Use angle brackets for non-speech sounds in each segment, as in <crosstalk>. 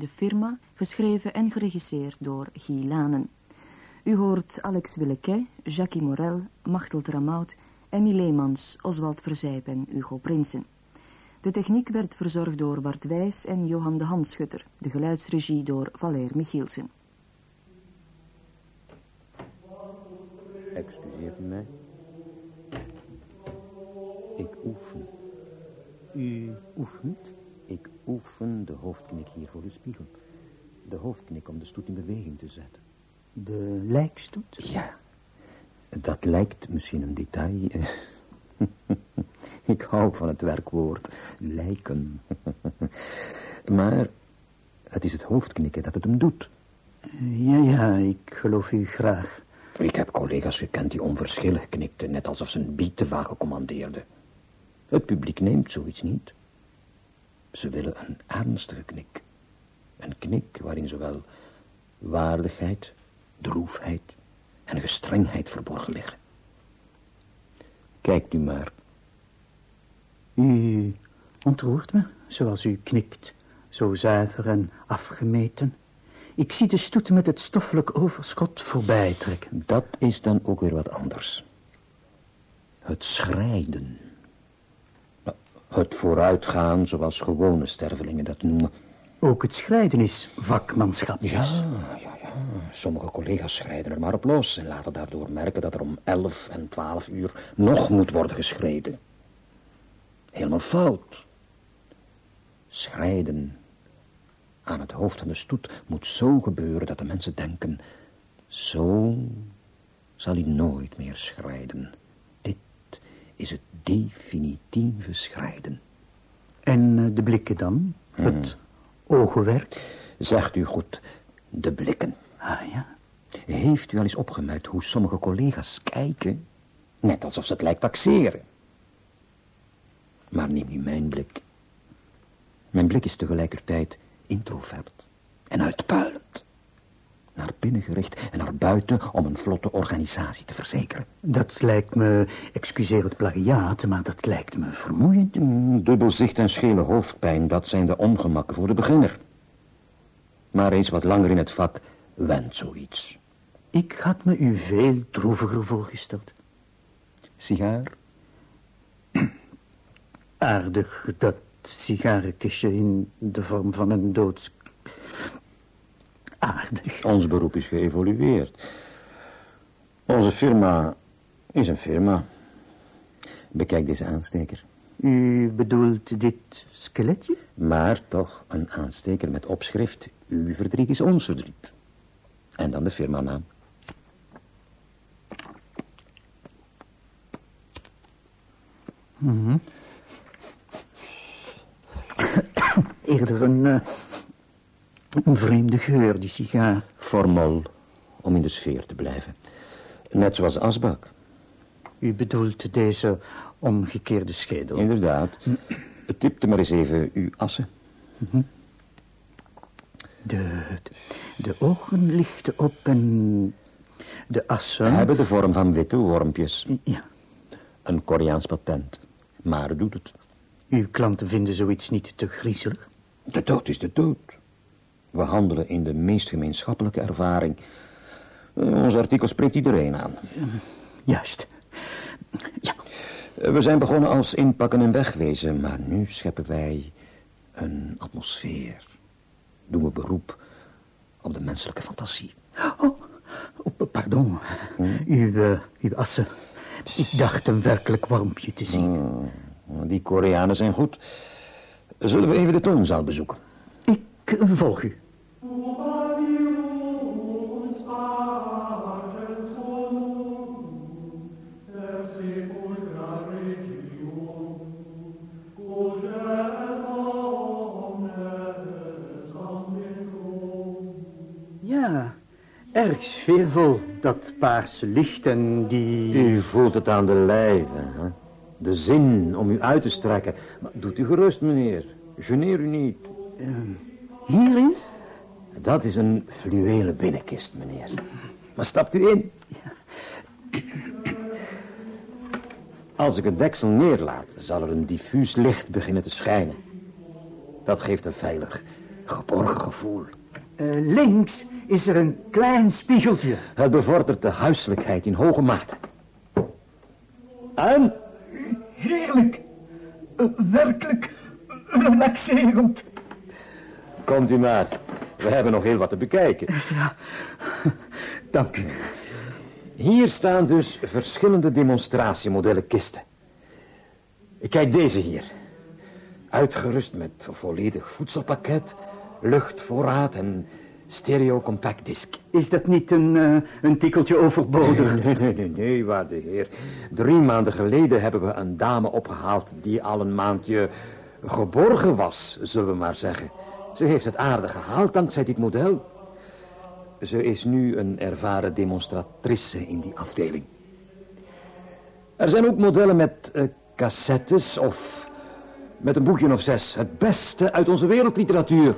De Firma, geschreven en geregisseerd door Guy Lanen. U hoort Alex Willeke, Jackie Morel, Machtel Tramaut, Emmy Leemans, Oswald Verzijp en Hugo Prinsen. De techniek werd verzorgd door Bart Wijs en Johan de Hanschutter. De geluidsregie door Valer Michielsen. Excuseert u mij? Ik oefen. U oefent? Oefen de hoofdknik hier voor de spiegel. De hoofdknik om de stoet in beweging te zetten. De lijkstoet? Ja. Dat lijkt misschien een detail. <laughs> Ik hou van het werkwoord lijken. <laughs> Maar het is het hoofdknikken dat het hem doet. Ja, ja, ik geloof u graag. Ik heb collega's gekend die onverschillig knikten, net alsof ze een bietenwagen commandeerden. Het publiek neemt zoiets niet. Ze willen een ernstige knik. Een knik waarin zowel waardigheid, droefheid en gestrengheid verborgen liggen. Kijkt u maar. U ontroert me, zoals u knikt, zo zuiver en afgemeten. Ik zie de stoet met het stoffelijk overschot voorbij trekken. Dat is dan ook weer wat anders. Het schrijden. Het vooruitgaan, zoals gewone stervelingen dat noemen. Ook het schrijden is vakmanschap. Ja, ja, ja. Sommige collega's schrijden er maar op los en laten daardoor merken dat er om 11 en 12 uur nog moet worden geschreden. Helemaal fout. Schrijden aan het hoofd van de stoet moet zo gebeuren dat de mensen denken... Zo zal hij nooit meer schrijden. Dit is het definitieve schrijden. En eh, de blikken dan? Het ogenwerk? Zegt u goed, de blikken. Ah ja. Heeft u al eens opgemerkt hoe sommige collega's kijken? Net alsof ze het lijkt taxeren. Maar neem nu mijn blik. Mijn blik is tegelijkertijd introvert en uitpuilend. Naar binnen gericht en naar buiten om een vlotte organisatie te verzekeren. Dat lijkt me, excuseer het plagiaat, maar dat lijkt me vermoeiend. Mm, Dubbelzicht en schele hoofdpijn, dat zijn de ongemakken voor de beginner. Maar eens wat langer in het vak wendt zoiets. Ik had me u veel droeviger voorgesteld. Sigaar? <clears throat> Aardig, dat sigarenkistje in de vorm van een doods... Aardig. Ons beroep is geëvolueerd. Onze firma is een firma. Bekijk deze aansteker. U bedoelt dit skeletje? Maar toch een aansteker met opschrift... Uw verdriet is ons verdriet. En dan de firmanaam. <coughs> Eerder een, eh, een vreemde geur, die sigaar. Formol, om in de sfeer te blijven. Net zoals asbak. U bedoelt deze omgekeerde schedel. Inderdaad. <clears throat> Tipte maar eens even uw assen. De, de ogen lichten op en de assen... Hebben de vorm van witte wormpjes. Ja, Een Koreaans patent. Maar doet het. uw klanten vinden zoiets niet te griezelig. De dood is de dood. We handelen in de meest gemeenschappelijke ervaring. Eh, Ons artikel spreekt iedereen aan. Juist. Ja, Eh, We zijn begonnen als inpakken en wegwezen, maar nu scheppen wij een atmosfeer. Doen we beroep op de menselijke fantasie. Oh, oh, pardon. Uw, eh, uw assen. Ik dacht een werkelijk wormpje te zien. Oh, die Koreanen zijn goed. Zullen we even de toonzaal bezoeken? Ik volg u. Ja, erg sfeervol, dat paarse licht en die... U voelt het aan de lijve, hè? De zin om u uit te strekken. Maar doet u gerust, meneer. Geneer u niet. Hierin? Dat is een fluwelen binnenkist, meneer. Maar stapt u in. Als ik het deksel neerlaat, zal er een diffuus licht beginnen te schijnen. Dat geeft een veilig geborgen gevoel. Eh, links is er een klein spiegeltje. Het bevordert de huiselijkheid in hoge mate. En? Heerlijk. Eh, werkelijk relaxerend. Komt u maar. We hebben nog heel wat te bekijken. Ja, dank u. Hier staan dus verschillende demonstratiemodellen kisten. Kijk deze hier. Uitgerust met volledig voedselpakket, luchtvoorraad en stereo compact disc. Is dat niet een, uh, een tikkeltje overbodig? <laughs> Nee, nee, nee, nee, waarde heer. Drie maanden geleden hebben we een dame opgehaald die al een maandje geborgen was, zullen we maar zeggen. Ze heeft het aardig gehaald dankzij dit model. Ze is nu een ervaren demonstratrice in die afdeling. Er zijn ook modellen met uh, cassettes of met een boekje of zes. Het beste uit onze wereldliteratuur.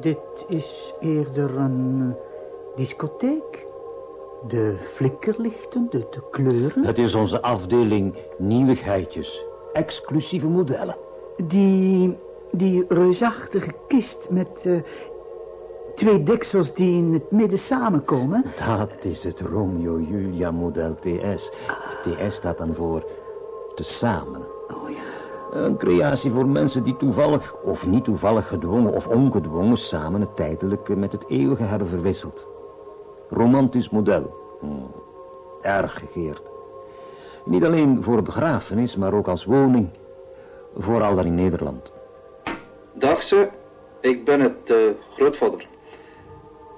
Dit is eerder een discotheek. De flikkerlichten, de, de kleuren. Het is onze afdeling nieuwigheidjes. Exclusieve modellen. Die, die reusachtige kist met uh, twee deksels die in het midden samenkomen. Dat is het Romeo-Julia model TS. TS staat dan voor tezamen. Oh ja. Een creatie voor mensen die toevallig of niet toevallig gedwongen of ongedwongen samen het tijdelijke met het eeuwige hebben verwisseld. Romantisch model. Hmm. Erg gegeerd. Niet alleen voor begrafenis, maar ook als woning. Vooral daar in Nederland. Dag ze, ik ben het uh, grootvader.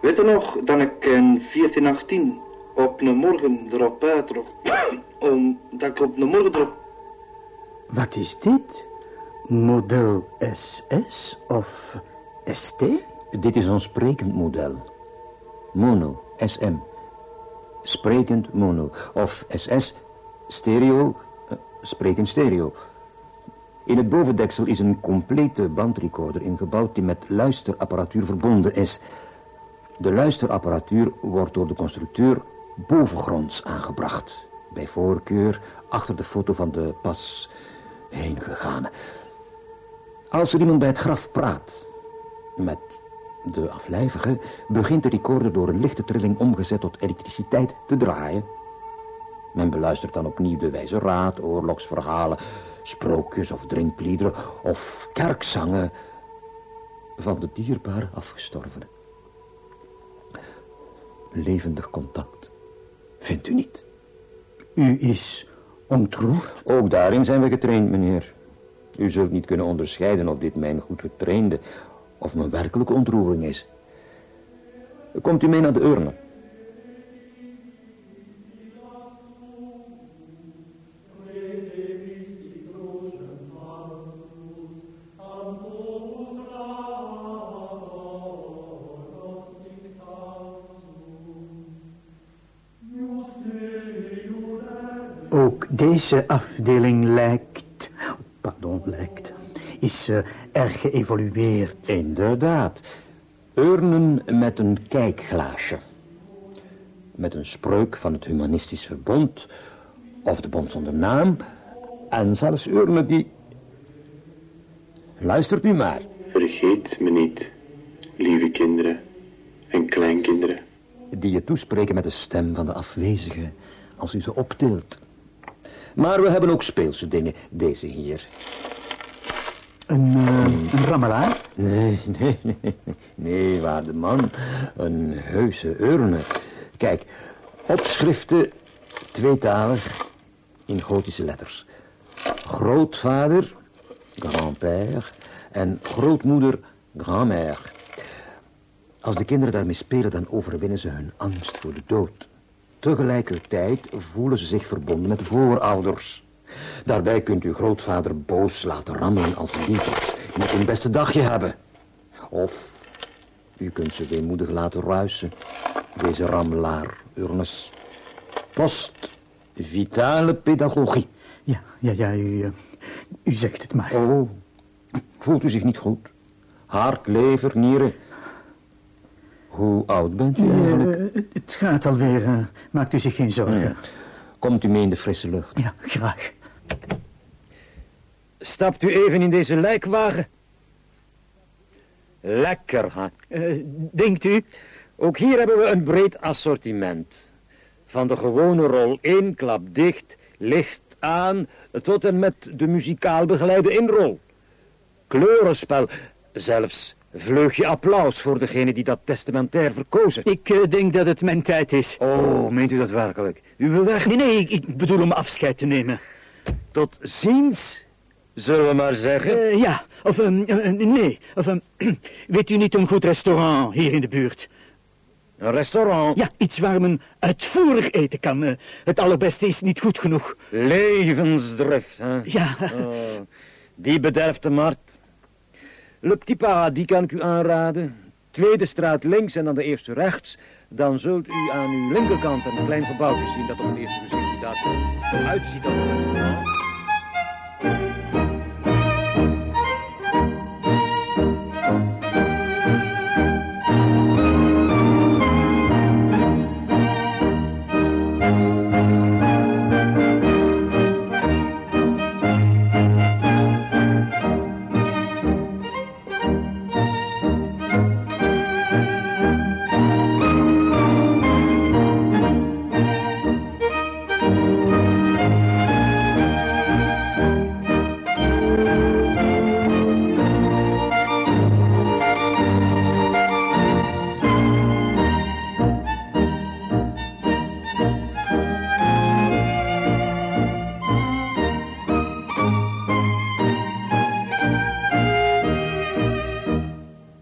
Weet je nog dat ik in 1418 op een morgen erop uitdroeg? <clears throat> Om, dat ik op een morgen erop... Wat is dit? Model SS of ST? Dit is een sprekend model. Mono, SM. Sprekend mono. Of SS, stereo, uh, sprekend stereo. In het bovendeksel is een complete bandrecorder ingebouwd die met luisterapparatuur verbonden is. De luisterapparatuur wordt door de constructeur bovengronds aangebracht. Bij voorkeur achter de foto van de pas heen gegaan. Als er iemand bij het graf praat, met de aflijvige, begint de recorder door een lichte trilling omgezet tot elektriciteit te draaien. Men beluistert dan opnieuw de wijze raad, oorlogsverhalen, sprookjes of drinkliederen of kerkzangen van de dierbare afgestorvenen. Levendig contact, vindt u niet? U is ontroerd? Ook daarin zijn we getraind, meneer. U zult niet kunnen onderscheiden of dit mijn goed getrainde of mijn werkelijke ontroering is. Komt u mee naar de urne? Ook deze afdeling lijkt... Pardon, lijkt... Is uh, erg geëvolueerd. Inderdaad. Urnen met een kijkglaasje. Met een spreuk van het Humanistisch Verbond... of de Bond zonder naam... en zelfs urnen die... Luistert u maar. Vergeet me niet, lieve kinderen en kleinkinderen. Die je toespreken met de stem van de afwezige... als u ze optilt... Maar we hebben ook speelse dingen, deze hier. Een, uh, rammelaar? Nee, nee, nee, nee, waarde man. Een heuse urne. Kijk, opschriften tweetalig in gotische letters. Grootvader, grand-père, en grootmoeder, grand-mère. Als de kinderen daarmee spelen, dan overwinnen ze hun angst voor de dood. Tegelijkertijd voelen ze zich verbonden met de voorouders. Daarbij kunt u grootvader boos laten rammelen als liefers. Met een beste dagje hebben. Of u kunt ze weemoedig laten ruisen. Deze rammelaar, Urnes. Post vitale pedagogie. Ja, ja, ja, u, uh, u zegt het maar. Oh, voelt u zich niet goed? Hart, lever, nieren. Hoe oud bent u eigenlijk? Eh, het, gaat alweer. eh, maakt u zich geen zorgen. Ja. Komt u mee in de frisse lucht? Ja, graag. Stapt u even in deze lijkwagen. Lekker, hè? Eh, denkt u? Ook hier hebben we een breed assortiment. Van de gewone rol één klap dicht, licht aan, tot en met de muzikaal begeleide inrol. Kleurenspel, zelfs vleugje applaus voor degene die dat testamentair verkozen. Ik eh, denk dat het mijn tijd is. Oh, meent u dat werkelijk? U wilt echt Nee, nee, ik, ik bedoel om afscheid te nemen. Tot ziens, zullen we maar zeggen. Eh, ja, of ehm, eh, nee. Of, ehm, <clears throat> weet u niet een goed restaurant hier in de buurt? Een restaurant. Ja, iets waar men uitvoerig eten kan. Eh, het allerbeste is niet goed genoeg. Levensdrift, hè? Ja, Oh, die bederft de markt. Le Petit Paradis kan ik u aanraden. Tweede straat links en dan de eerste rechts. Dan zult u aan uw linkerkant een klein gebouwtje zien dat op het eerste gezicht inderdaad uitziet als een.